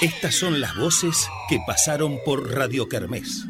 Estas son las voces que pasaron por Radio Kermés.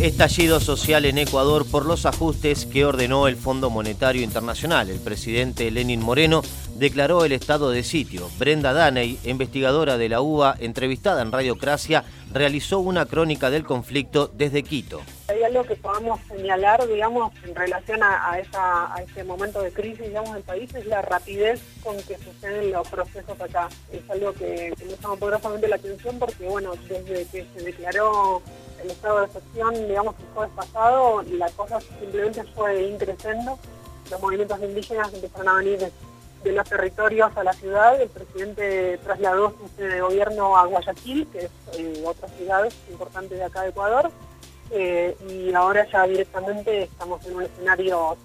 Estallido social en Ecuador por los ajustes que ordenó el Fondo Monetario Internacional. El presidente Lenin Moreno declaró el estado de sitio. Brenda Daney, investigadora de la UBA, entrevistada en Radiocracia, realizó una crónica del conflicto desde Quito. Hay algo que podamos señalar, digamos, en relación a, este momento de crisis, digamos, del país, es la rapidez con que suceden los procesos acá. Es algo que, nos llama poderosamente la atención porque, bueno, desde que se declaró el estado de excepción, digamos, el jueves pasado, la cosa simplemente fue increciendo. Los movimientos indígenas empezaron a venir de, los territorios a la ciudad. El presidente trasladó su sede de gobierno a Guayaquil, que es eh, otra ciudad importante de acá de Ecuador. Eh, y ahora ya directamente estamos en un escenario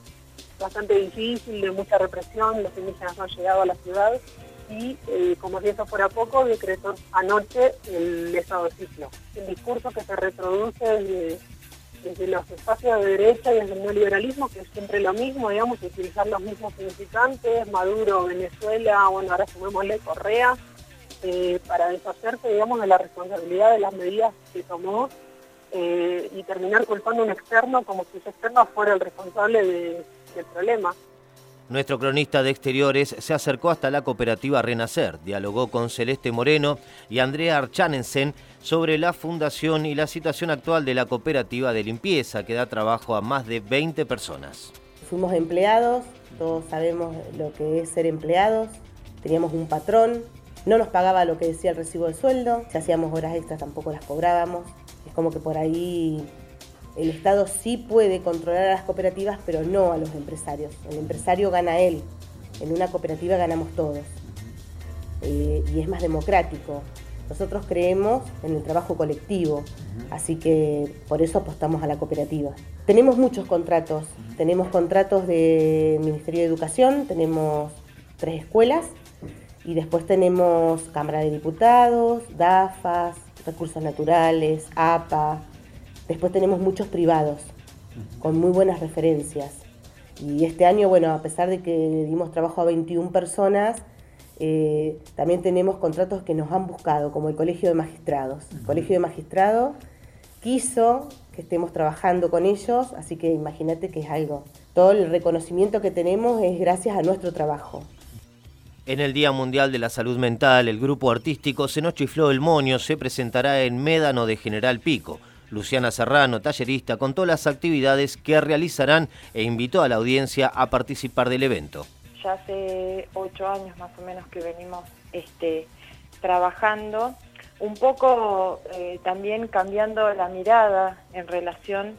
bastante difícil, de mucha represión. Los indígenas no han llegado a la ciudad y, eh, como si eso fuera poco, decretó anoche el estado de sitio. El discurso que se reproduce desde, los espacios de derecha y el neoliberalismo, que es siempre lo mismo, digamos, utilizar los mismos significantes, Maduro, Venezuela, bueno, ahora sumémosle Correa, eh, para deshacerse, digamos, de la responsabilidad de las medidas que tomó eh, y terminar culpando a un externo como si ese externo fuera el responsable del problema. Nuestro cronista de exteriores se acercó hasta la cooperativa Renacer, dialogó con Celeste Moreno y Andrea Archanensen sobre la fundación y la situación actual de la cooperativa de limpieza que da trabajo a más de 20 personas. Fuimos empleados, todos sabemos lo que es ser empleados, teníamos un patrón, no nos pagaba lo que decía el recibo de sueldo, si hacíamos horas extras tampoco las cobrábamos, es como que por ahí el Estado sí puede controlar a las cooperativas, pero no a los empresarios. El empresario gana él. En una cooperativa ganamos todos. Eh, y es más democrático. Nosotros creemos en el trabajo colectivo, así que por eso apostamos a la cooperativa. Tenemos muchos contratos. Tenemos contratos de Ministerio de Educación, tenemos tres escuelas y después tenemos Cámara de Diputados, DAFAS, Recursos Naturales, APA, Después tenemos muchos privados, con muy buenas referencias. Y este año, bueno, a pesar de que dimos trabajo a 21 personas, eh, también tenemos contratos que nos han buscado, como el Colegio de Magistrados. El Colegio de Magistrados quiso que estemos trabajando con ellos, así que imagínate que es algo. Todo el reconocimiento que tenemos es gracias a nuestro trabajo. En el Día Mundial de la Salud Mental, el grupo artístico Se nos chifló el moño se presentará en Médano de General Pico. Luciana Serrano, tallerista, contó las actividades que realizarán e invitó a la audiencia a participar del evento. Ya hace ocho años más o menos que venimos este, trabajando, un poco eh, también cambiando la mirada en relación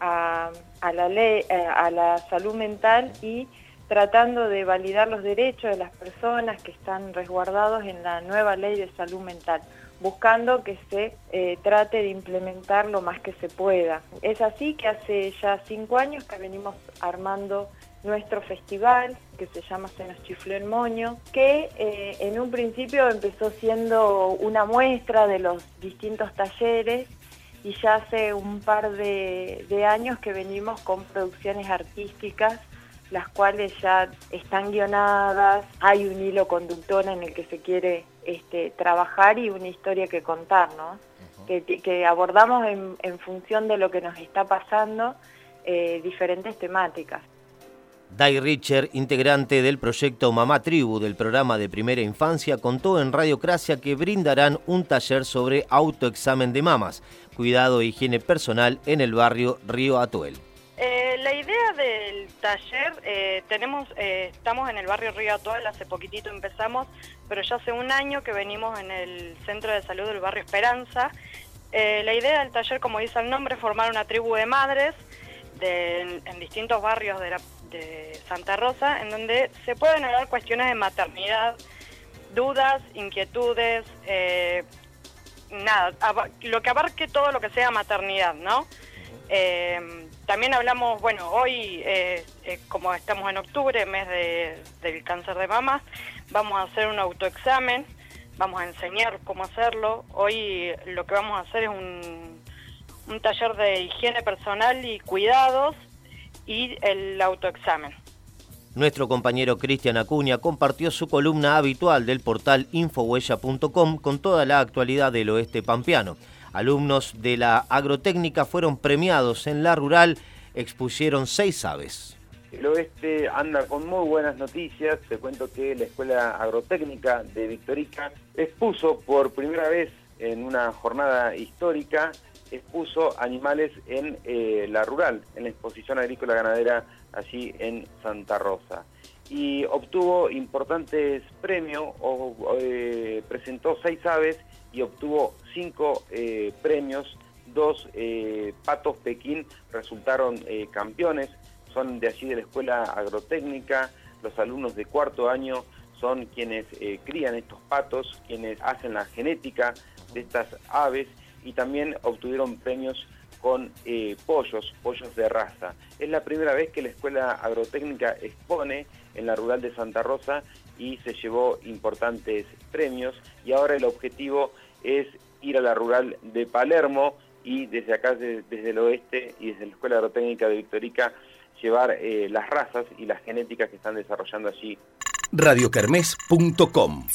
a, la ley, eh, a la salud mental y tratando de validar los derechos de las personas que están resguardados en la nueva ley de salud mental buscando que se eh, trate de implementar lo más que se pueda. Es así que hace ya cinco años que venimos armando nuestro festival que se llama Se nos chifló el moño, que eh, en un principio empezó siendo una muestra de los distintos talleres y ya hace un par de, de años que venimos con producciones artísticas las cuales ya están guionadas, hay un hilo conductor en el que se quiere este, trabajar y una historia que contar, ¿no? que, abordamos en, función de lo que nos está pasando eh, diferentes temáticas. Dai Richer, integrante del proyecto Mamá Tribu del programa de primera infancia, contó en Radiocracia que brindarán un taller sobre autoexamen de mamas, cuidado e higiene personal en el barrio Río Atuel. Eh, la idea del taller, eh, tenemos, eh, estamos en el barrio Río Atual, hace poquitito empezamos, pero ya hace un año que venimos en el centro de salud del barrio Esperanza. la idea del taller, como dice el nombre, es formar una tribu de madres en, distintos barrios de, Santa Rosa, en donde se pueden hablar cuestiones de maternidad, dudas, inquietudes, nada, lo que abarque todo lo que sea maternidad, ¿no? Eh, también hablamos, bueno, hoy, eh, eh, como estamos en octubre, mes del cáncer de mama, vamos a hacer un autoexamen, vamos a enseñar cómo hacerlo. Hoy lo que vamos a hacer es un, un taller de higiene personal y cuidados y el autoexamen. Nuestro compañero Cristian Acuña compartió su columna habitual del portal infohuella.com con toda la actualidad del oeste pampeano. Alumnos de la agrotécnica fueron premiados en la rural, expusieron seis aves. El oeste anda con muy buenas noticias. Te cuento que la Escuela Agrotécnica de Victorica expuso por primera vez en una jornada histórica, expuso animales en eh, la rural, en la exposición agrícola ganadera allí en Santa Rosa. Y obtuvo importantes premios, o, eh, presentó seis aves y obtuvo cinco eh, premios. Dos eh, patos Pekín resultaron campeones, son de allí de la escuela agrotécnica. Los alumnos de cuarto año son quienes crían estos patos, quienes hacen la genética de estas aves y también obtuvieron premios con eh, pollos, pollos de raza. Es la primera vez que la Escuela Agrotécnica expone en la rural de Santa Rosa y se llevó importantes premios y ahora el objetivo es ir a la rural de Palermo y desde acá, desde, el oeste y desde la Escuela Agrotécnica de Victorica, llevar eh, las razas y las genéticas que están desarrollando allí. radiocarmes.com